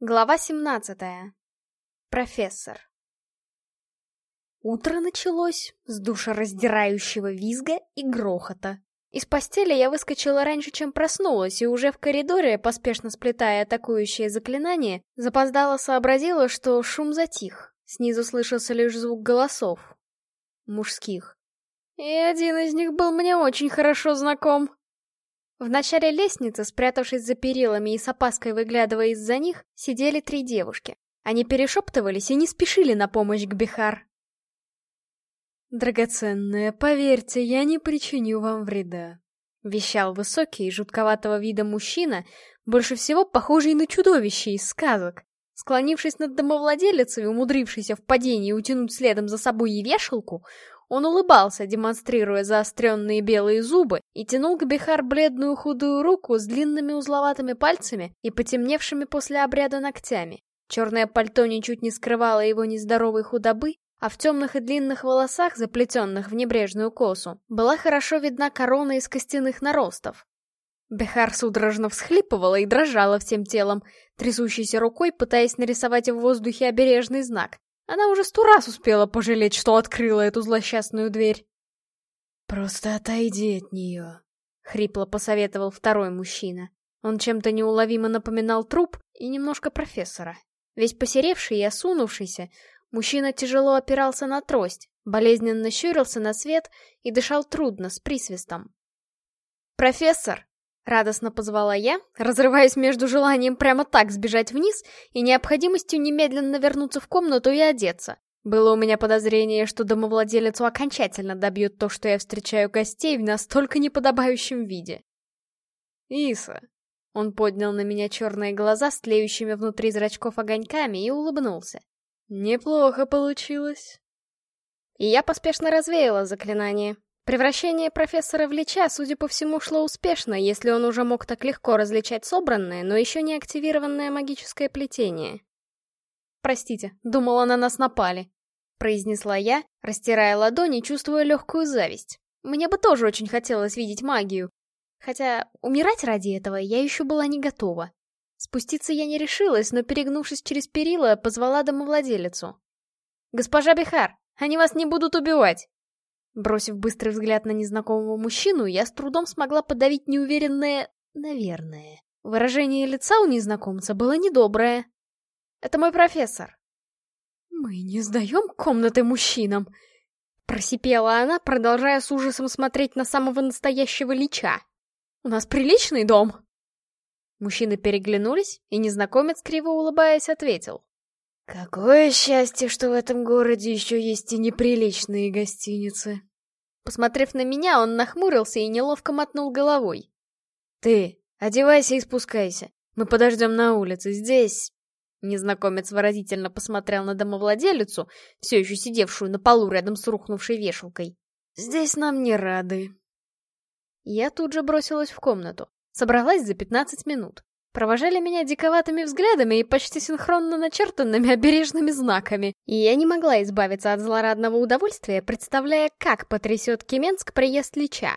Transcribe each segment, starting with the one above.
Глава 17. Профессор. Утро началось с душераздирающего визга и грохота. Из постели я выскочила раньше, чем проснулась, и уже в коридоре, поспешно сплетая атакующее заклинание, запоздала сообразила, что шум затих. Снизу слышался лишь звук голосов. Мужских. И один из них был мне очень хорошо знаком. В начале лестницы, спрятавшись за перилами и с опаской выглядывая из-за них, сидели три девушки. Они перешептывались и не спешили на помощь к Бихар. «Драгоценная, поверьте, я не причиню вам вреда», — вещал высокий, жутковатого вида мужчина, больше всего похожий на чудовище из сказок. Склонившись над домовладелицей, умудрившейся в падении утянуть следом за собой и вешалку, он улыбался, демонстрируя заостренные белые зубы, и тянул к Бихар бледную худую руку с длинными узловатыми пальцами и потемневшими после обряда ногтями. Черное пальто ничуть не скрывало его нездоровой худобы, а в темных и длинных волосах, заплетенных в небрежную косу, была хорошо видна корона из костяных наростов. Бехар судорожно всхлипывала и дрожала всем телом, трясущейся рукой, пытаясь нарисовать в воздухе обережный знак. Она уже сто раз успела пожалеть, что открыла эту злосчастную дверь. «Просто отойди от нее», — хрипло посоветовал второй мужчина. Он чем-то неуловимо напоминал труп и немножко профессора. Весь посеревший и осунувшийся, мужчина тяжело опирался на трость, болезненно щурился на свет и дышал трудно, с присвистом. «Профессор!» Радостно позвала я, разрываясь между желанием прямо так сбежать вниз и необходимостью немедленно вернуться в комнату и одеться. Было у меня подозрение, что домовладелицу окончательно добьет то, что я встречаю гостей в настолько неподобающем виде. «Иса!» Он поднял на меня черные глаза с тлеющими внутри зрачков огоньками и улыбнулся. «Неплохо получилось». И я поспешно развеяла заклинание. Превращение профессора в Лича, судя по всему, шло успешно, если он уже мог так легко различать собранное, но еще не активированное магическое плетение. «Простите, думала, на нас напали», — произнесла я, растирая ладони, чувствуя легкую зависть. Мне бы тоже очень хотелось видеть магию. Хотя умирать ради этого я еще была не готова. Спуститься я не решилась, но, перегнувшись через перила, позвала домовладелицу. «Госпожа Бихар, они вас не будут убивать!» Бросив быстрый взгляд на незнакомого мужчину, я с трудом смогла подавить неуверенное «наверное». Выражение лица у незнакомца было недоброе. «Это мой профессор». «Мы не сдаем комнаты мужчинам!» Просипела она, продолжая с ужасом смотреть на самого настоящего лича. «У нас приличный дом!» Мужчины переглянулись, и незнакомец, криво улыбаясь, ответил. Какое счастье, что в этом городе еще есть и неприличные гостиницы. Посмотрев на меня, он нахмурился и неловко мотнул головой. Ты, одевайся и спускайся. Мы подождем на улице, здесь... Незнакомец выразительно посмотрел на домовладелицу, все еще сидевшую на полу рядом с рухнувшей вешалкой. «Здесь нам не рады». Я тут же бросилась в комнату. Собралась за пятнадцать минут провожали меня диковатыми взглядами и почти синхронно начертанными обережными знаками, и я не могла избавиться от злорадного удовольствия, представляя, как потрясет Кеменск приезд Лича.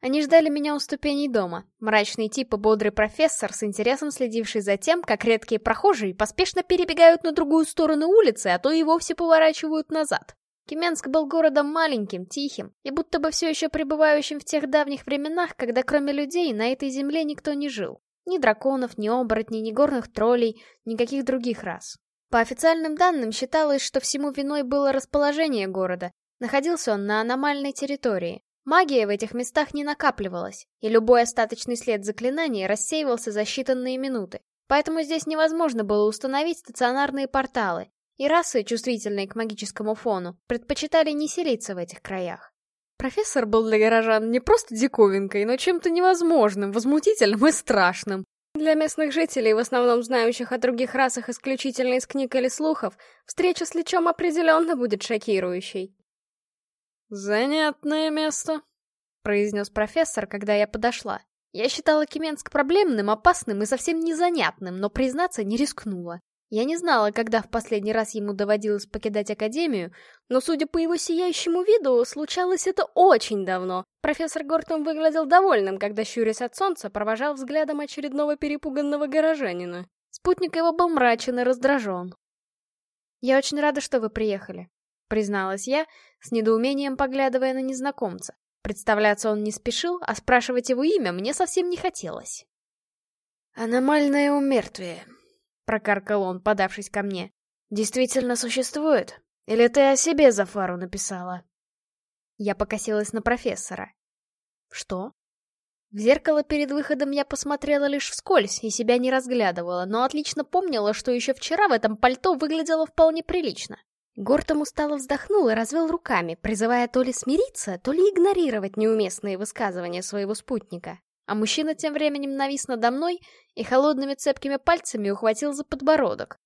Они ждали меня у ступеней дома. Мрачный тип и бодрый профессор, с интересом следивший за тем, как редкие прохожие поспешно перебегают на другую сторону улицы, а то и вовсе поворачивают назад. Кеменск был городом маленьким, тихим, и будто бы все еще пребывающим в тех давних временах, когда кроме людей на этой земле никто не жил. Ни драконов, ни оборотней, ни горных троллей, никаких других рас. По официальным данным считалось, что всему виной было расположение города. Находился он на аномальной территории. Магия в этих местах не накапливалась, и любой остаточный след заклинания рассеивался за считанные минуты. Поэтому здесь невозможно было установить стационарные порталы, и расы, чувствительные к магическому фону, предпочитали не селиться в этих краях. Профессор был для горожан не просто диковинкой, но чем-то невозможным, возмутительным и страшным. Для местных жителей, в основном знающих о других расах исключительно из книг или слухов, встреча с Личом определенно будет шокирующей. «Занятное место», — произнес профессор, когда я подошла. Я считала Кеменск проблемным, опасным и совсем незанятным, но признаться не рискнула. Я не знала, когда в последний раз ему доводилось покидать Академию, но, судя по его сияющему виду, случалось это очень давно. Профессор Гортон выглядел довольным, когда, щурясь от солнца, провожал взглядом очередного перепуганного горожанина. Спутник его был мрачен и раздражен. «Я очень рада, что вы приехали», — призналась я, с недоумением поглядывая на незнакомца. Представляться он не спешил, а спрашивать его имя мне совсем не хотелось. «Аномальное умертвие», — прокаркал он, подавшись ко мне. «Действительно существует? Или ты о себе Зафару написала?» Я покосилась на профессора. «Что?» В зеркало перед выходом я посмотрела лишь вскользь и себя не разглядывала, но отлично помнила, что еще вчера в этом пальто выглядело вполне прилично. Гортом устало вздохнул и развел руками, призывая то ли смириться, то ли игнорировать неуместные высказывания своего спутника. А мужчина тем временем навис надо мной и холодными цепкими пальцами ухватил за подбородок.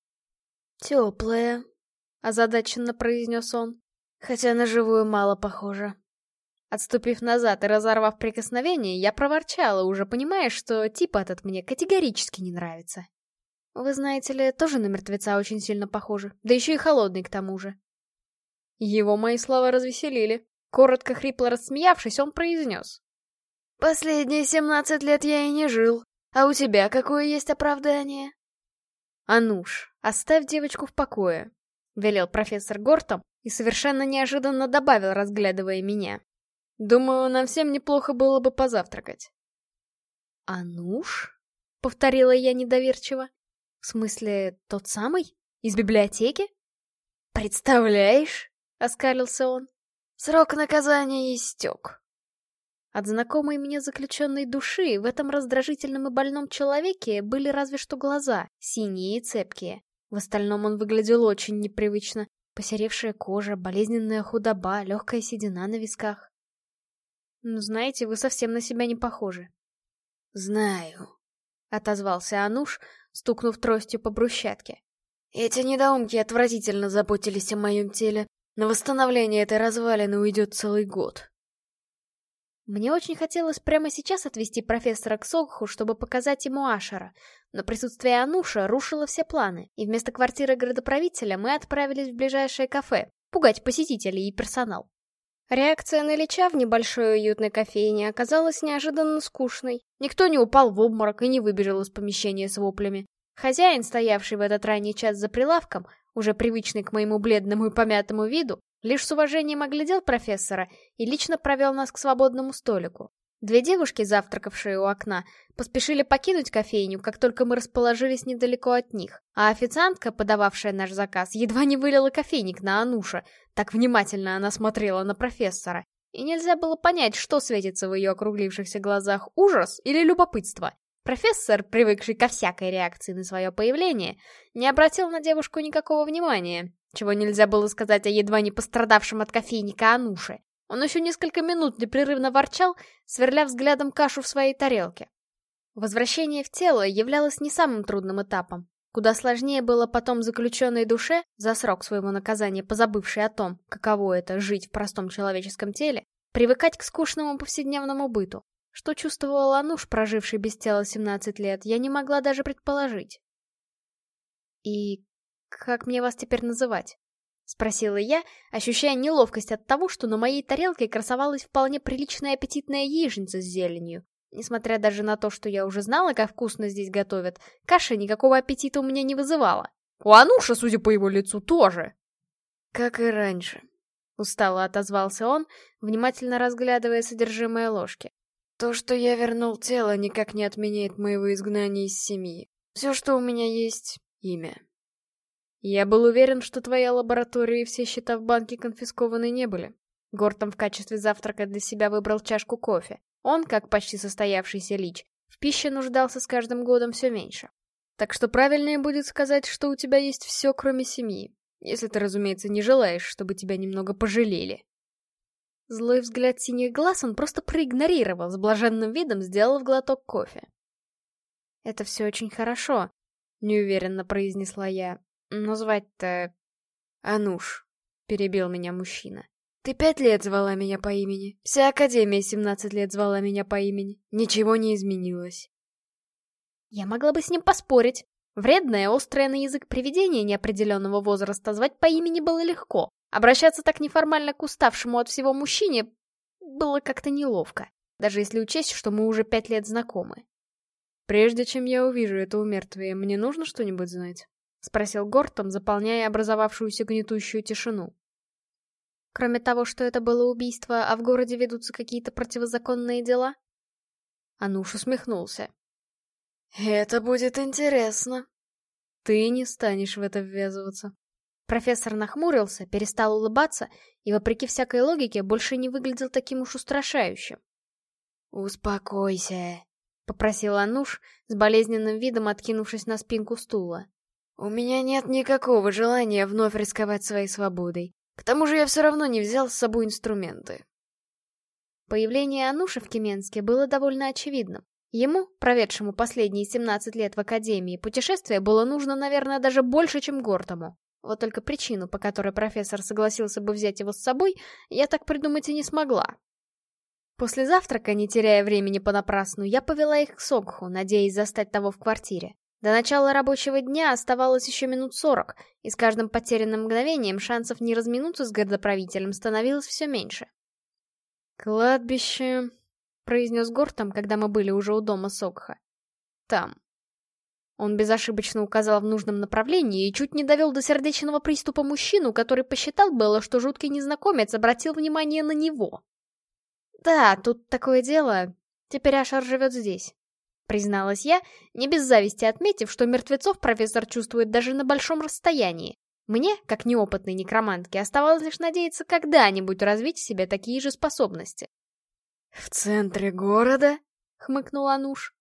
«Теплая», — озадаченно произнес он, хотя на живую мало похоже. Отступив назад и разорвав прикосновение, я проворчала, уже понимая, что тип этот мне категорически не нравится. Вы знаете ли, тоже на мертвеца очень сильно похожи, да еще и холодный к тому же. Его мои слова развеселили. Коротко хрипло рассмеявшись, он произнес. «Последние семнадцать лет я и не жил. А у тебя какое есть оправдание?» «Ануш, оставь девочку в покое», — велел профессор Гортом и совершенно неожиданно добавил, разглядывая меня. Думаю, нам всем неплохо было бы позавтракать. «Ануш?» — повторила я недоверчиво. «В смысле, тот самый? Из библиотеки?» «Представляешь?» — оскалился он. «Срок наказания истек». От знакомой мне заключенной души в этом раздражительном и больном человеке были разве что глаза, синие и цепкие. В остальном он выглядел очень непривычно. Посеревшая кожа, болезненная худоба, легкая седина на висках. Ну, знаете, вы совсем на себя не похожи. Знаю, — отозвался Ануш, стукнув тростью по брусчатке. Эти недоумки отвратительно заботились о моем теле. На восстановление этой развалины уйдет целый год. Мне очень хотелось прямо сейчас отвезти профессора к Согху, чтобы показать ему Ашера, но присутствие Ануша рушило все планы, и вместо квартиры градоправителя мы отправились в ближайшее кафе, пугать посетителей и персонал. Реакция на Лича в небольшой уютной кофейне оказалась неожиданно скучной. Никто не упал в обморок и не выбежал из помещения с воплями. Хозяин, стоявший в этот ранний час за прилавком, уже привычный к моему бледному и помятому виду, лишь с уважением оглядел профессора и лично провел нас к свободному столику. Две девушки, завтракавшие у окна, поспешили покинуть кофейню, как только мы расположились недалеко от них, а официантка, подававшая наш заказ, едва не вылила кофейник на Ануша, так внимательно она смотрела на профессора. И нельзя было понять, что светится в ее округлившихся глазах, ужас или любопытство. Профессор, привыкший ко всякой реакции на свое появление, не обратил на девушку никакого внимания, чего нельзя было сказать о едва не пострадавшем от кофейника Ануше. Он еще несколько минут непрерывно ворчал, сверля взглядом кашу в своей тарелке. Возвращение в тело являлось не самым трудным этапом. Куда сложнее было потом заключенной душе, за срок своего наказания позабывшей о том, каково это жить в простом человеческом теле, привыкать к скучному повседневному быту. Что чувствовал Ануш, проживший без тела 17 лет, я не могла даже предположить. «И как мне вас теперь называть?» — спросила я, ощущая неловкость от того, что на моей тарелке красовалась вполне приличная аппетитная яичница с зеленью. Несмотря даже на то, что я уже знала, как вкусно здесь готовят, каша никакого аппетита у меня не вызывала. У Ануша, судя по его лицу, тоже. «Как и раньше», — устало отозвался он, внимательно разглядывая содержимое ложки. «То, что я вернул тело, никак не отменяет моего изгнания из семьи. Все, что у меня есть — имя». Я был уверен, что твоя лаборатория и все счета в банке конфискованы не были. Гортом в качестве завтрака для себя выбрал чашку кофе. Он, как почти состоявшийся лич, в пище нуждался с каждым годом все меньше. Так что правильнее будет сказать, что у тебя есть все, кроме семьи. Если ты, разумеется, не желаешь, чтобы тебя немного пожалели. Злой взгляд синих глаз он просто проигнорировал, с блаженным видом сделав глоток кофе. «Это все очень хорошо», — неуверенно произнесла я. Но звать-то... Ануш, перебил меня мужчина. Ты пять лет звала меня по имени. Вся Академия семнадцать лет звала меня по имени. Ничего не изменилось. Я могла бы с ним поспорить. Вредное, острое на язык привидение неопределенного возраста звать по имени было легко. Обращаться так неформально к уставшему от всего мужчине было как-то неловко, даже если учесть, что мы уже пять лет знакомы. «Прежде чем я увижу это умертвие, мне нужно что-нибудь знать?» — спросил Гортом, заполняя образовавшуюся гнетущую тишину. Кроме того, что это было убийство, а в городе ведутся какие-то противозаконные дела? Ануш усмехнулся. «Это будет интересно». «Ты не станешь в это ввязываться». Профессор нахмурился, перестал улыбаться и, вопреки всякой логике, больше не выглядел таким уж устрашающим. «Успокойся», — попросил Ануш, с болезненным видом откинувшись на спинку стула. «У меня нет никакого желания вновь рисковать своей свободой. К тому же я все равно не взял с собой инструменты». Появление Ануши в Кеменске было довольно очевидным. Ему, проведшему последние 17 лет в Академии, путешествие было нужно, наверное, даже больше, чем Гортому. Вот только причину, по которой профессор согласился бы взять его с собой, я так придумать и не смогла. После завтрака, не теряя времени понапрасну, я повела их к Согху, надеясь застать того в квартире. До начала рабочего дня оставалось еще минут сорок, и с каждым потерянным мгновением шансов не разминуться с городоправителем становилось все меньше. «Кладбище», — произнес Гортом, когда мы были уже у дома Согха. «Там». Он безошибочно указал в нужном направлении и чуть не довел до сердечного приступа мужчину, который посчитал было, что жуткий незнакомец обратил внимание на него. «Да, тут такое дело. Теперь Ашар живет здесь», — призналась я, не без зависти отметив, что мертвецов профессор чувствует даже на большом расстоянии. Мне, как неопытной некромантке, оставалось лишь надеяться когда-нибудь развить в себе такие же способности. «В центре города?» — хмыкнул Ануш.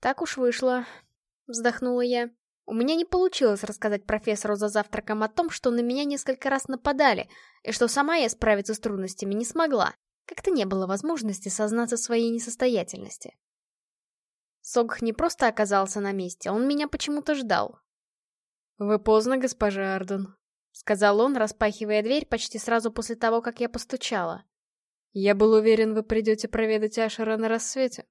«Так уж вышло», — вздохнула я. У меня не получилось рассказать профессору за завтраком о том, что на меня несколько раз нападали, и что сама я справиться с трудностями не смогла. Как-то не было возможности сознаться в своей несостоятельности. Согх не просто оказался на месте, он меня почему-то ждал. «Вы поздно, госпожа Арден», — сказал он, распахивая дверь почти сразу после того, как я постучала. «Я был уверен, вы придете проведать Ашера на рассвете».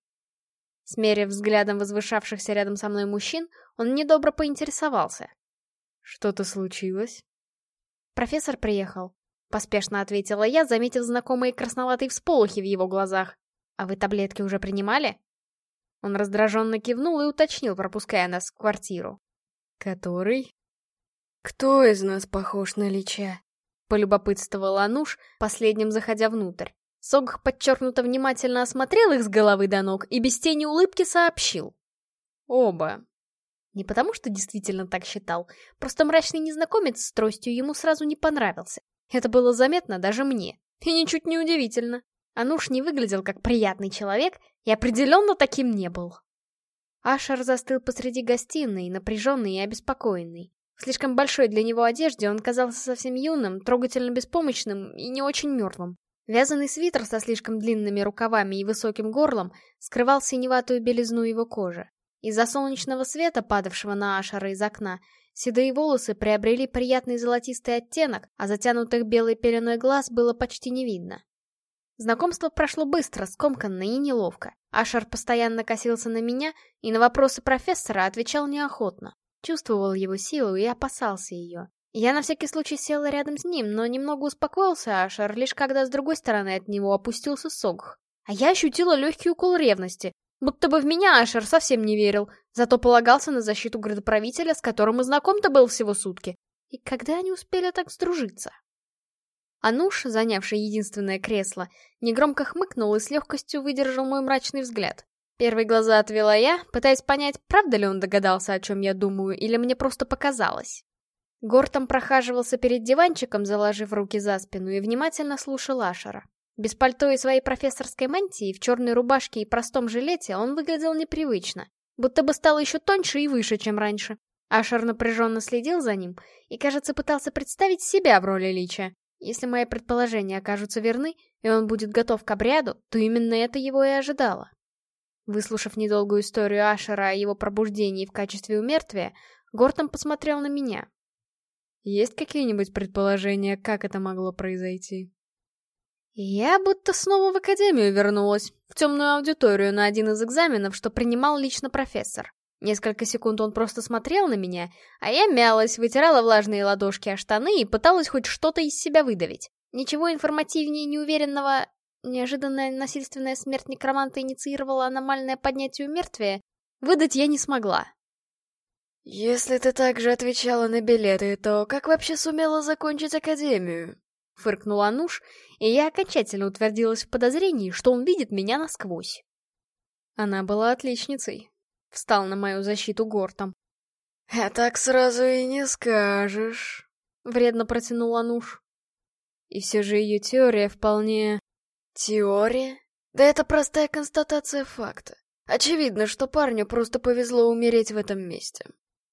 Смерив взглядом возвышавшихся рядом со мной мужчин, он недобро поинтересовался. «Что-то случилось?» «Профессор приехал. Поспешно ответила я, заметив знакомые красноватые всполохи в его глазах. «А вы таблетки уже принимали?» Он раздраженно кивнул и уточнил, пропуская нас в квартиру. «Который?» «Кто из нас похож на Лича?» Полюбопытствовал Ануш, последним заходя внутрь. Согх подчеркнуто внимательно осмотрел их с головы до ног и без тени улыбки сообщил. «Оба». Не потому, что действительно так считал, просто мрачный незнакомец с тростью ему сразу не понравился. Это было заметно даже мне. И ничуть не удивительно. Ануш не выглядел как приятный человек и определенно таким не был. Ашер застыл посреди гостиной, напряженный и обеспокоенный. В слишком большой для него одежде он казался совсем юным, трогательно беспомощным и не очень мертвым. Вязаный свитер со слишком длинными рукавами и высоким горлом скрывал синеватую белизну его кожи. Из-за солнечного света, падавшего на Ашера из окна, Седые волосы приобрели приятный золотистый оттенок, а затянутых белой пеленой глаз было почти не видно. Знакомство прошло быстро, скомканно и неловко. Ашер постоянно косился на меня и на вопросы профессора отвечал неохотно. Чувствовал его силу и опасался ее. Я на всякий случай села рядом с ним, но немного успокоился Ашер, лишь когда с другой стороны от него опустился Согх. А я ощутила легкий укол ревности, Будто бы в меня Ашер совсем не верил, зато полагался на защиту градоправителя, с которым и знаком-то был всего сутки. И когда они успели так сдружиться? Ануш, занявший единственное кресло, негромко хмыкнул и с легкостью выдержал мой мрачный взгляд. Первые глаза отвела я, пытаясь понять, правда ли он догадался, о чем я думаю, или мне просто показалось. Гортом прохаживался перед диванчиком, заложив руки за спину, и внимательно слушал Ашера. Без пальто и своей профессорской мантии, в черной рубашке и простом жилете он выглядел непривычно, будто бы стал еще тоньше и выше, чем раньше. Ашер напряженно следил за ним и, кажется, пытался представить себя в роли Лича. Если мои предположения окажутся верны, и он будет готов к обряду, то именно это его и ожидало. Выслушав недолгую историю Ашера о его пробуждении в качестве умертвия, Гортон посмотрел на меня. «Есть какие-нибудь предположения, как это могло произойти?» Я будто снова в академию вернулась, в темную аудиторию на один из экзаменов, что принимал лично профессор. Несколько секунд он просто смотрел на меня, а я мялась, вытирала влажные ладошки о штаны и пыталась хоть что-то из себя выдавить. Ничего информативнее неуверенного... Неожиданная насильственная смерть некроманта инициировала аномальное поднятие мертвия. Выдать я не смогла. «Если ты также отвечала на билеты, то как вообще сумела закончить академию?» — фыркнул Ануш, и я окончательно утвердилась в подозрении, что он видит меня насквозь. Она была отличницей. Встал на мою защиту Гортом. «А так сразу и не скажешь», — вредно протянул Ануш. И все же ее теория вполне... Теория? Да это простая констатация факта. Очевидно, что парню просто повезло умереть в этом месте.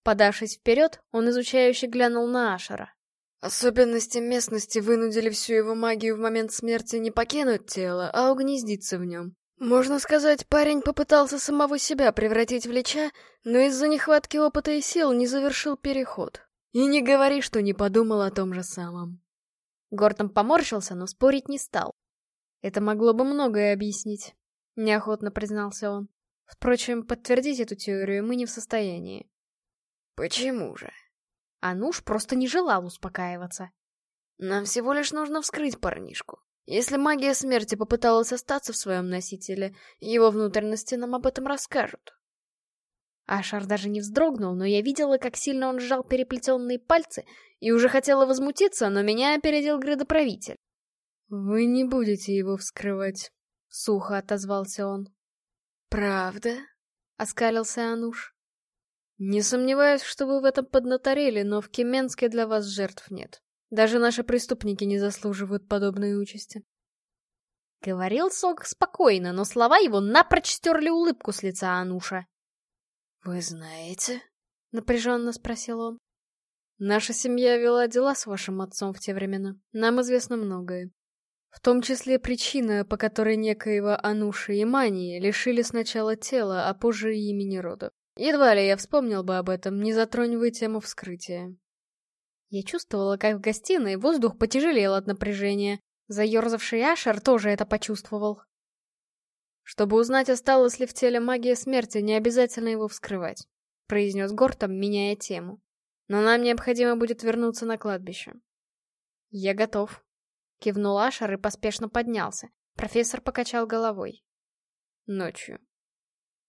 Подавшись вперед, он изучающе глянул на Ашера. Особенности местности вынудили всю его магию в момент смерти не покинуть тело, а угнездиться в нем. Можно сказать, парень попытался самого себя превратить в лича, но из-за нехватки опыта и сил не завершил переход. И не говори, что не подумал о том же самом. Гортом поморщился, но спорить не стал. Это могло бы многое объяснить, неохотно признался он. Впрочем, подтвердить эту теорию мы не в состоянии. Почему же? Ануш просто не желал успокаиваться. Нам всего лишь нужно вскрыть парнишку. Если магия смерти попыталась остаться в своем носителе, его внутренности нам об этом расскажут. Ашар даже не вздрогнул, но я видела, как сильно он сжал переплетенные пальцы, и уже хотела возмутиться, но меня опередил градоправитель. «Вы не будете его вскрывать», — сухо отозвался он. «Правда?» — оскалился Ануш. Не сомневаюсь, что вы в этом поднаторели, но в Кеменске для вас жертв нет. Даже наши преступники не заслуживают подобной участи. Говорил Сок спокойно, но слова его напрочь стерли улыбку с лица Ануша. «Вы знаете?» — напряженно спросил он. «Наша семья вела дела с вашим отцом в те времена. Нам известно многое. В том числе причина, по которой некоего Ануши и Мании лишили сначала тела, а позже и имени рода. Едва ли я вспомнил бы об этом, не затронь вы тему вскрытия. Я чувствовала, как в гостиной воздух потяжелел от напряжения. Заерзавший Ашер тоже это почувствовал. Чтобы узнать, осталась ли в теле магия смерти, не обязательно его вскрывать, произнес Гортом, меняя тему. Но нам необходимо будет вернуться на кладбище. Я готов. Кивнул Ашер и поспешно поднялся. Профессор покачал головой. Ночью.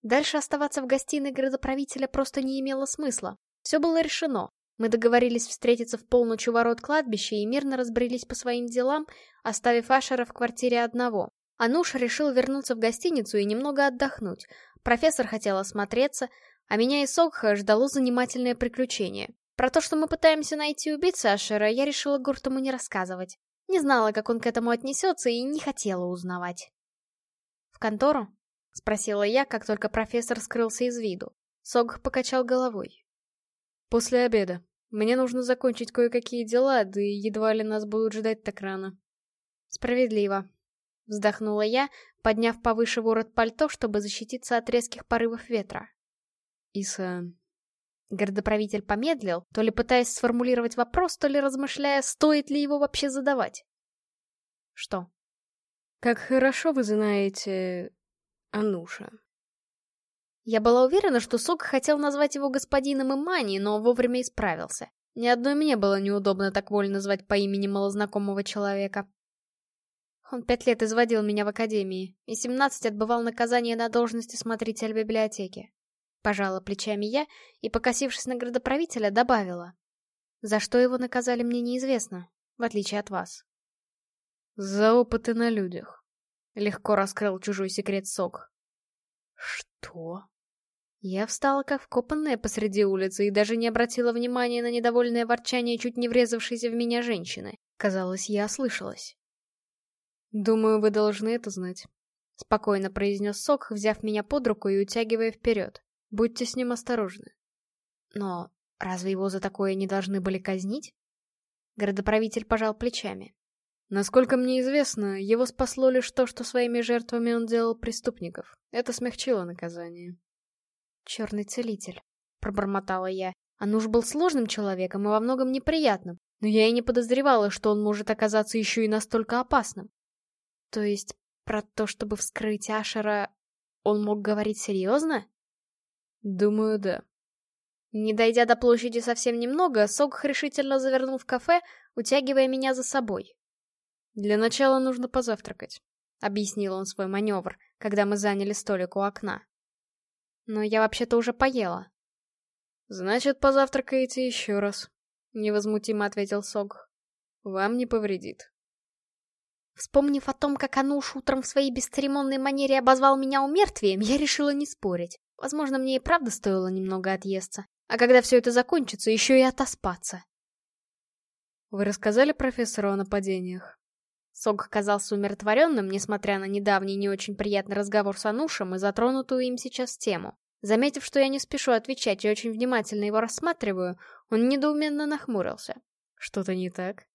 Дальше оставаться в гостиной градоправителя просто не имело смысла. Все было решено. Мы договорились встретиться в полночь у ворот кладбища и мирно разбрелись по своим делам, оставив Ашера в квартире одного. Ануш решил вернуться в гостиницу и немного отдохнуть. Профессор хотел осмотреться, а меня и Сокха ждало занимательное приключение. Про то, что мы пытаемся найти убийцу Ашера, я решила Гуртому не рассказывать. Не знала, как он к этому отнесется, и не хотела узнавать. В контору — спросила я, как только профессор скрылся из виду. Сог покачал головой. «После обеда. Мне нужно закончить кое-какие дела, да и едва ли нас будут ждать так рано». «Справедливо», — вздохнула я, подняв повыше ворот пальто, чтобы защититься от резких порывов ветра. «Иса...» Городоправитель помедлил, то ли пытаясь сформулировать вопрос, то ли размышляя, стоит ли его вообще задавать. «Что?» «Как хорошо вы знаете Ануша. Я была уверена, что Сок хотел назвать его господином Имани, но вовремя исправился. Ни одной мне было неудобно так вольно звать по имени малознакомого человека. Он пять лет изводил меня в академии, и семнадцать отбывал наказание на должности смотрителя библиотеки. Пожала плечами я и, покосившись на градоправителя, добавила. За что его наказали, мне неизвестно, в отличие от вас. За опыты на людях. Легко раскрыл чужой секрет сок. Что? Я встала как вкопанная посреди улицы и даже не обратила внимания на недовольное ворчание чуть не врезавшейся в меня женщины. Казалось, я ослышалась. «Думаю, вы должны это знать», — спокойно произнес Сок, взяв меня под руку и утягивая вперед. «Будьте с ним осторожны». «Но разве его за такое не должны были казнить?» Городоправитель пожал плечами. Насколько мне известно, его спасло лишь то, что своими жертвами он делал преступников. Это смягчило наказание. «Черный целитель», — пробормотала я. Ануш был сложным человеком и во многом неприятным, но я и не подозревала, что он может оказаться еще и настолько опасным. То есть, про то, чтобы вскрыть Ашера, он мог говорить серьезно? Думаю, да. Не дойдя до площади совсем немного, Сок решительно завернул в кафе, утягивая меня за собой. «Для начала нужно позавтракать», — объяснил он свой маневр, когда мы заняли столик у окна. Но я вообще-то уже поела. «Значит, позавтракаете еще раз», — невозмутимо ответил Сог. «Вам не повредит». Вспомнив о том, как Ануш утром в своей бесцеремонной манере обозвал меня умертвием, я решила не спорить. Возможно, мне и правда стоило немного отъесться. А когда все это закончится, еще и отоспаться. «Вы рассказали профессору о нападениях?» Сог казался умиротворенным, несмотря на недавний не очень приятный разговор с Анушем и затронутую им сейчас тему. Заметив, что я не спешу отвечать и очень внимательно его рассматриваю, он недоуменно нахмурился. «Что-то не так?»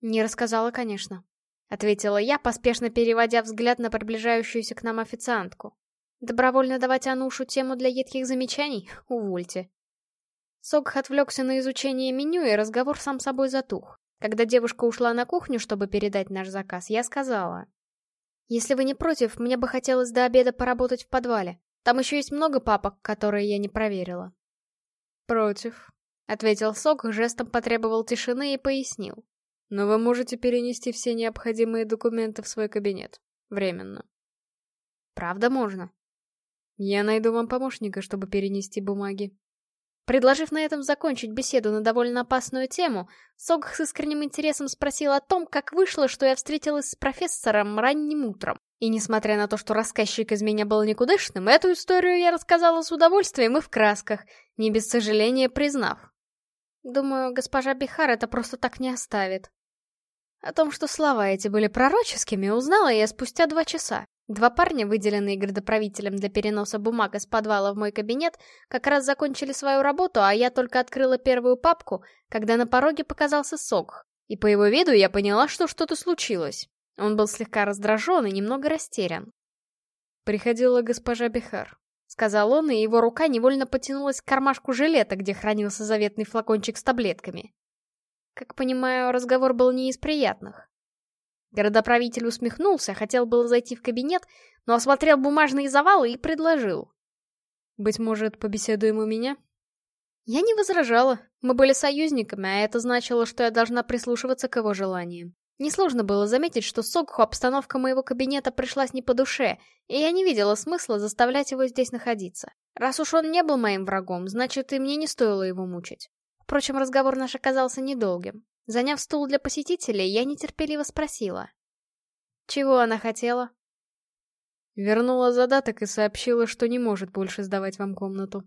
«Не рассказала, конечно», — ответила я, поспешно переводя взгляд на приближающуюся к нам официантку. «Добровольно давать Анушу тему для едких замечаний? Увольте». Согх отвлекся на изучение меню, и разговор сам собой затух. Когда девушка ушла на кухню, чтобы передать наш заказ, я сказала. «Если вы не против, мне бы хотелось до обеда поработать в подвале. Там еще есть много папок, которые я не проверила». «Против», — ответил Сок, жестом потребовал тишины и пояснил. «Но вы можете перенести все необходимые документы в свой кабинет. Временно». «Правда можно?» «Я найду вам помощника, чтобы перенести бумаги», Предложив на этом закончить беседу на довольно опасную тему, Согх с искренним интересом спросил о том, как вышло, что я встретилась с профессором ранним утром. И несмотря на то, что рассказчик из меня был никудышным, эту историю я рассказала с удовольствием и в красках, не без сожаления признав. Думаю, госпожа Бихар это просто так не оставит. О том, что слова эти были пророческими, узнала я спустя два часа. Два парня, выделенные градоправителем для переноса бумаг из подвала в мой кабинет, как раз закончили свою работу, а я только открыла первую папку, когда на пороге показался Сок. И по его виду я поняла, что что-то случилось. Он был слегка раздражен и немного растерян. «Приходила госпожа Бихар», — сказал он, и его рука невольно потянулась к кармашку жилета, где хранился заветный флакончик с таблетками. Как понимаю, разговор был не из приятных. Городоправитель усмехнулся, хотел было зайти в кабинет, но осмотрел бумажные завалы и предложил. «Быть может, побеседуем у меня?» Я не возражала. Мы были союзниками, а это значило, что я должна прислушиваться к его желаниям. Несложно было заметить, что Сокху обстановка моего кабинета пришлась не по душе, и я не видела смысла заставлять его здесь находиться. Раз уж он не был моим врагом, значит и мне не стоило его мучить. Впрочем, разговор наш оказался недолгим. Заняв стул для посетителей, я нетерпеливо спросила. Чего она хотела? Вернула задаток и сообщила, что не может больше сдавать вам комнату.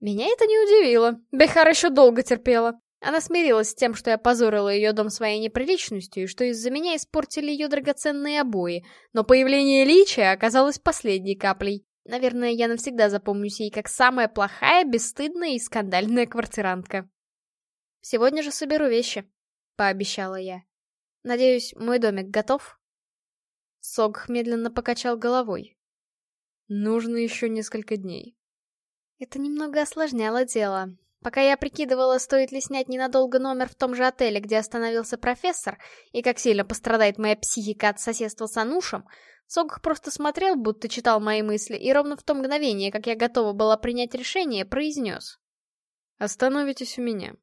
Меня это не удивило. Бехар еще долго терпела. Она смирилась с тем, что я позорила ее дом своей неприличностью, и что из-за меня испортили ее драгоценные обои, но появление Личия оказалось последней каплей. Наверное, я навсегда запомнюсь ей как самая плохая, бесстыдная и скандальная квартирантка. Сегодня же соберу вещи, — пообещала я. Надеюсь, мой домик готов? Согх медленно покачал головой. Нужно еще несколько дней. Это немного осложняло дело. Пока я прикидывала, стоит ли снять ненадолго номер в том же отеле, где остановился профессор, и как сильно пострадает моя психика от соседства с Анушем, Согх просто смотрел, будто читал мои мысли, и ровно в то мгновение, как я готова была принять решение, произнес. «Остановитесь у меня.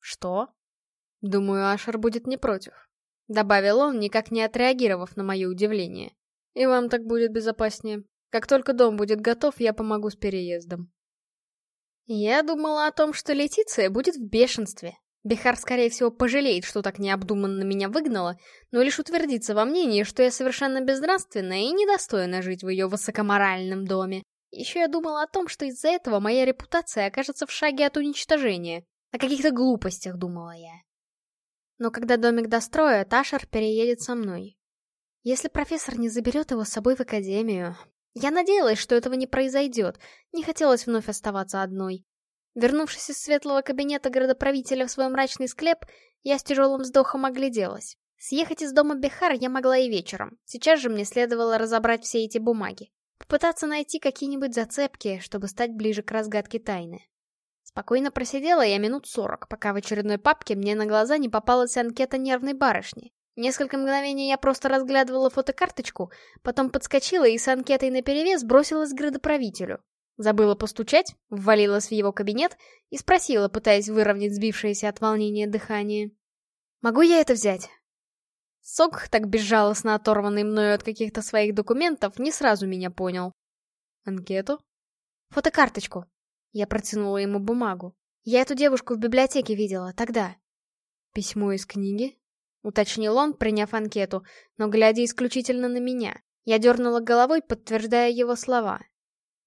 «Что?» «Думаю, Ашер будет не против», — добавил он, никак не отреагировав на мое удивление. «И вам так будет безопаснее. Как только дом будет готов, я помогу с переездом». Я думала о том, что Летиция будет в бешенстве. Бихар, скорее всего, пожалеет, что так необдуманно меня выгнала, но лишь утвердится во мнении, что я совершенно безнравственная и недостойна жить в ее высокоморальном доме. Еще я думала о том, что из-за этого моя репутация окажется в шаге от уничтожения. О каких-то глупостях думала я. Но когда домик достроят, Ашер переедет со мной. Если профессор не заберет его с собой в академию... Я надеялась, что этого не произойдет, не хотелось вновь оставаться одной. Вернувшись из светлого кабинета городоправителя в свой мрачный склеп, я с тяжелым вздохом огляделась. Съехать из дома Бехар я могла и вечером. Сейчас же мне следовало разобрать все эти бумаги. Попытаться найти какие-нибудь зацепки, чтобы стать ближе к разгадке тайны. Спокойно просидела я минут сорок, пока в очередной папке мне на глаза не попалась анкета нервной барышни. Несколько мгновений я просто разглядывала фотокарточку, потом подскочила и с анкетой наперевес бросилась к градоправителю. Забыла постучать, ввалилась в его кабинет и спросила, пытаясь выровнять сбившееся от волнения дыхание. «Могу я это взять?» Сок, так безжалостно оторванный мною от каких-то своих документов, не сразу меня понял. Анкету? Фотокарточку. Я протянула ему бумагу. Я эту девушку в библиотеке видела, тогда. Письмо из книги? Уточнил он, приняв анкету, но глядя исключительно на меня. Я дернула головой, подтверждая его слова.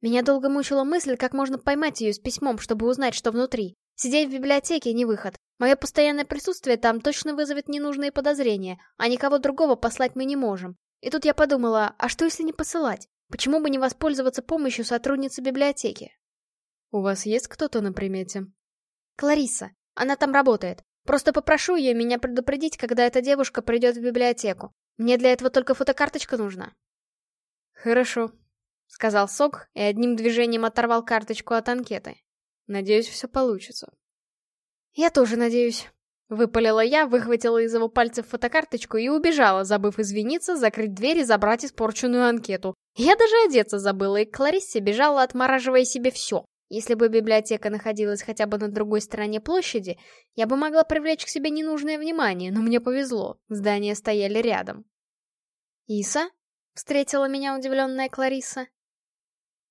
Меня долго мучила мысль, как можно поймать ее с письмом, чтобы узнать, что внутри. Сидеть в библиотеке — не выход. Мое постоянное присутствие там точно вызовет ненужные подозрения, а никого другого послать мы не можем. И тут я подумала, а что если не посылать? Почему бы не воспользоваться помощью сотрудницы библиотеки? У вас есть кто-то на примете? Клариса. Она там работает. Просто попрошу ее меня предупредить, когда эта девушка придет в библиотеку. Мне для этого только фотокарточка нужна. Хорошо, сказал Сок и одним движением оторвал карточку от анкеты. Надеюсь, все получится. Я тоже надеюсь. Выпалила я, выхватила из его пальцев фотокарточку и убежала, забыв извиниться, закрыть дверь и забрать испорченную анкету. Я даже одеться забыла, и к Клариссе бежала, отмораживая себе все. Если бы библиотека находилась хотя бы на другой стороне площади, я бы могла привлечь к себе ненужное внимание, но мне повезло, здания стояли рядом. «Иса?» — встретила меня удивленная Клариса.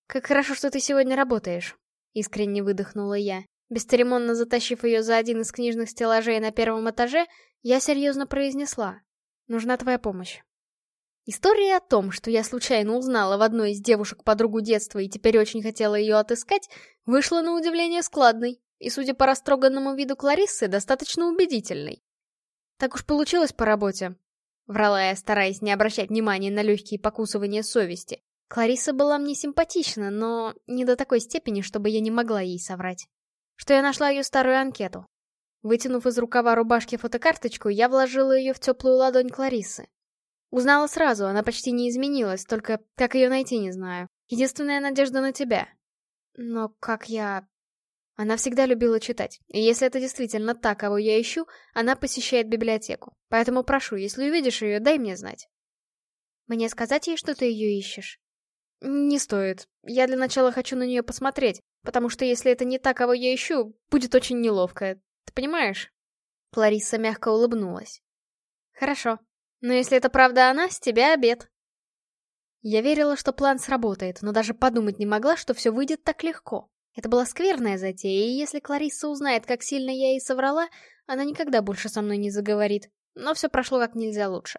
«Как хорошо, что ты сегодня работаешь», — искренне выдохнула я. Бесцеремонно затащив ее за один из книжных стеллажей на первом этаже, я серьезно произнесла. «Нужна твоя помощь». История о том, что я случайно узнала в одной из девушек подругу детства и теперь очень хотела ее отыскать, вышла на удивление складной, и, судя по растроганному виду Клариссы, достаточно убедительной. Так уж получилось по работе. Врала я, стараясь не обращать внимания на легкие покусывания совести. Клариса была мне симпатична, но не до такой степени, чтобы я не могла ей соврать что я нашла ее старую анкету. Вытянув из рукава рубашки фотокарточку, я вложила ее в теплую ладонь Кларисы. Узнала сразу, она почти не изменилась, только как ее найти не знаю. Единственная надежда на тебя. Но как я... Она всегда любила читать, и если это действительно та, кого я ищу, она посещает библиотеку. Поэтому прошу, если увидишь ее, дай мне знать. Мне сказать ей, что ты ее ищешь? Не стоит. Я для начала хочу на нее посмотреть, Потому что если это не та, кого я ищу, будет очень неловко. Ты понимаешь? Клариса мягко улыбнулась. Хорошо. Но если это правда она, с тебя обед. Я верила, что план сработает, но даже подумать не могла, что все выйдет так легко. Это была скверная затея, и если Клариса узнает, как сильно я ей соврала, она никогда больше со мной не заговорит. Но все прошло как нельзя лучше.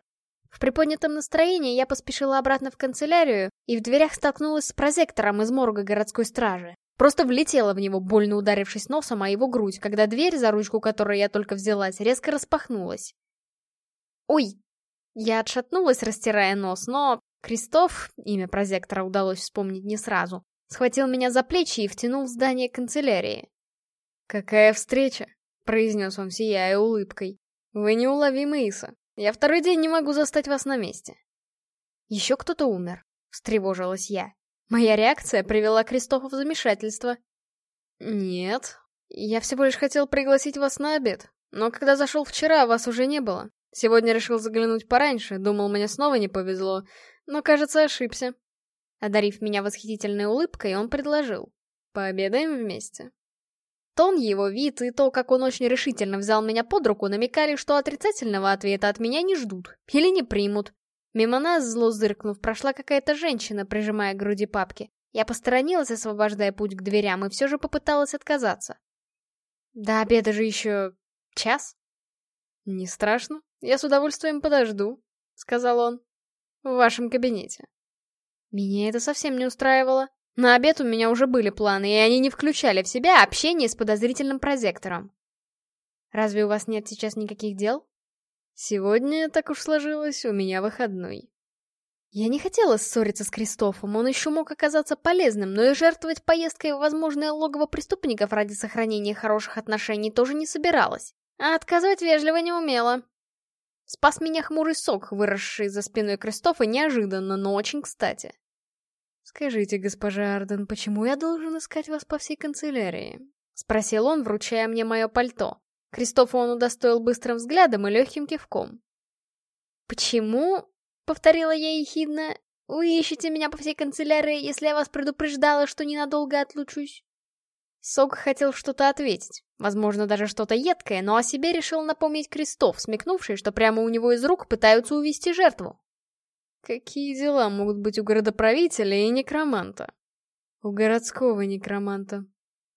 В приподнятом настроении я поспешила обратно в канцелярию и в дверях столкнулась с прозектором из морга городской стражи. Просто влетела в него, больно ударившись носом о его грудь, когда дверь, за ручку которой я только взялась, резко распахнулась. «Ой!» Я отшатнулась, растирая нос, но Кристоф, имя прозектора удалось вспомнить не сразу, схватил меня за плечи и втянул в здание канцелярии. «Какая встреча!» — произнес он, сияя улыбкой. «Вы неуловимы, Иса. Я второй день не могу застать вас на месте». «Еще кто-то умер», — встревожилась я. Моя реакция привела Кристофа в замешательство. «Нет. Я всего лишь хотел пригласить вас на обед. Но когда зашел вчера, вас уже не было. Сегодня решил заглянуть пораньше, думал, мне снова не повезло. Но, кажется, ошибся». Одарив меня восхитительной улыбкой, он предложил. «Пообедаем вместе». Тон, его вид и то, как он очень решительно взял меня под руку, намекали, что отрицательного ответа от меня не ждут. Или не примут. Мимо нас, зло зыркнув, прошла какая-то женщина, прижимая к груди папки. Я посторонилась, освобождая путь к дверям, и все же попыталась отказаться. До обеда же еще... час? «Не страшно, я с удовольствием подожду», — сказал он. «В вашем кабинете». Меня это совсем не устраивало. На обед у меня уже были планы, и они не включали в себя общение с подозрительным прозектором. «Разве у вас нет сейчас никаких дел?» Сегодня, так уж сложилось, у меня выходной. Я не хотела ссориться с Кристофом, он еще мог оказаться полезным, но и жертвовать поездкой в возможное логово преступников ради сохранения хороших отношений тоже не собиралась. А отказывать вежливо не умела. Спас меня хмурый сок, выросший за спиной Кристофа неожиданно, но очень кстати. «Скажите, госпожа Арден, почему я должен искать вас по всей канцелярии?» — спросил он, вручая мне мое пальто. Кристофа он удостоил быстрым взглядом и легким кивком. «Почему?» — повторила я ехидно. «Вы ищете меня по всей канцелярии, если я вас предупреждала, что ненадолго отлучусь?» Сок хотел что-то ответить, возможно, даже что-то едкое, но о себе решил напомнить Крестов, смекнувший, что прямо у него из рук пытаются увести жертву. «Какие дела могут быть у городоправителя и некроманта?» У городского некроманта.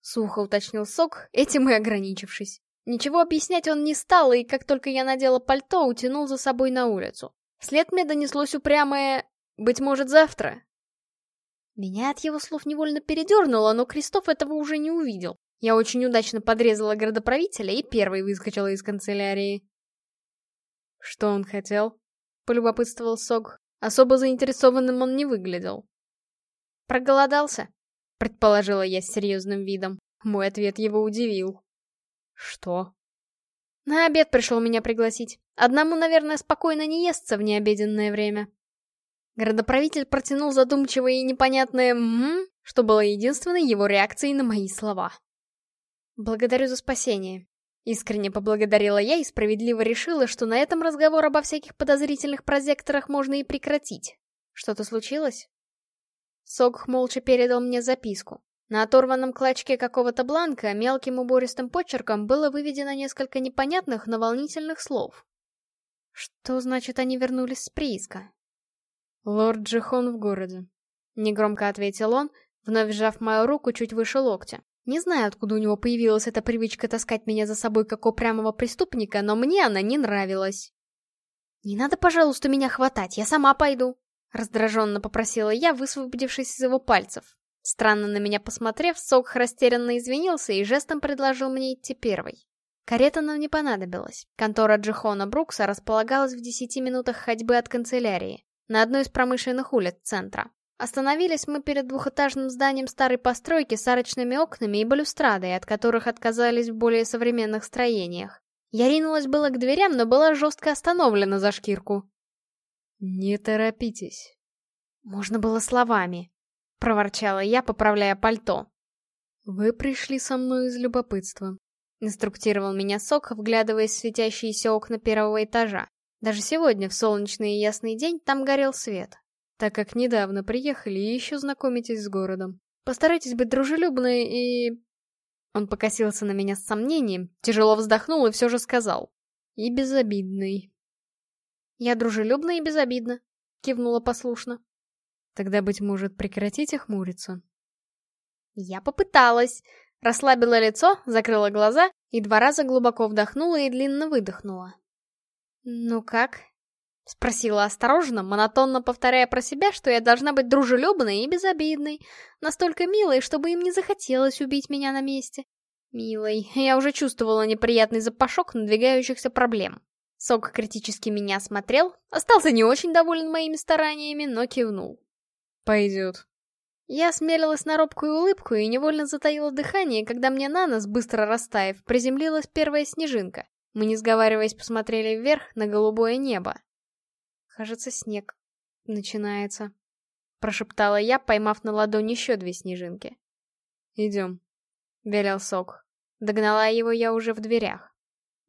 Сухо уточнил Сок, этим и ограничившись. Ничего объяснять он не стал, и как только я надела пальто, утянул за собой на улицу. Вслед мне донеслось упрямое «Быть может, завтра?» Меня от его слов невольно передернуло, но Крестов этого уже не увидел. Я очень удачно подрезала городоправителя и первой выскочила из канцелярии. «Что он хотел?» — полюбопытствовал Сог. Особо заинтересованным он не выглядел. «Проголодался?» — предположила я с серьезным видом. Мой ответ его удивил. «Что?» «На обед пришел меня пригласить. Одному, наверное, спокойно не естся в необеденное время». Городоправитель протянул задумчивое и непонятное «ммм», что было единственной его реакцией на мои слова. «Благодарю за спасение», — искренне поблагодарила я и справедливо решила, что на этом разговор обо всяких подозрительных прозекторах можно и прекратить. Что-то случилось? Сок молча передал мне записку. На оторванном клочке какого-то бланка мелким убористым почерком было выведено несколько непонятных, но волнительных слов. Что значит, они вернулись с прииска? «Лорд Джихон в городе», — негромко ответил он, вновь сжав мою руку чуть выше локтя. Не знаю, откуда у него появилась эта привычка таскать меня за собой как упрямого преступника, но мне она не нравилась. «Не надо, пожалуйста, меня хватать, я сама пойду», — раздраженно попросила я, высвободившись из его пальцев. Странно на меня посмотрев, Сок растерянно извинился и жестом предложил мне идти первой. Карета нам не понадобилась. Контора Джихона Брукса располагалась в десяти минутах ходьбы от канцелярии, на одной из промышленных улиц центра. Остановились мы перед двухэтажным зданием старой постройки с арочными окнами и балюстрадой, от которых отказались в более современных строениях. Я ринулась было к дверям, но была жестко остановлена за шкирку. «Не торопитесь». Можно было словами. — проворчала я, поправляя пальто. «Вы пришли со мной из любопытства», — инструктировал меня Сок, вглядываясь в светящиеся окна первого этажа. Даже сегодня, в солнечный и ясный день, там горел свет. Так как недавно приехали и еще знакомитесь с городом. Постарайтесь быть дружелюбной и... Он покосился на меня с сомнением, тяжело вздохнул и все же сказал. И безобидный. «Я дружелюбна и безобидна», — кивнула послушно. Тогда, быть может, прекратите хмуриться? Я попыталась. Расслабила лицо, закрыла глаза и два раза глубоко вдохнула и длинно выдохнула. «Ну как?» — спросила осторожно, монотонно повторяя про себя, что я должна быть дружелюбной и безобидной, настолько милой, чтобы им не захотелось убить меня на месте. Милой, я уже чувствовала неприятный запашок надвигающихся проблем. Сок критически меня смотрел, остался не очень доволен моими стараниями, но кивнул. Пойдет. Я смелилась на робкую улыбку и невольно затаила дыхание, когда мне на нос, быстро растаяв, приземлилась первая снежинка. Мы, не сговариваясь, посмотрели вверх на голубое небо. «Кажется, снег начинается», — прошептала я, поймав на ладонь еще две снежинки. «Идем», — велел Сок. Догнала его я уже в дверях.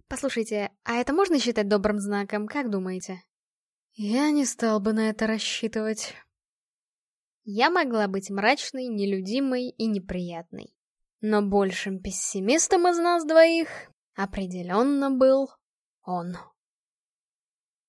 «Послушайте, а это можно считать добрым знаком, как думаете?» «Я не стал бы на это рассчитывать», я могла быть мрачной, нелюдимой и неприятной. Но большим пессимистом из нас двоих определенно был он.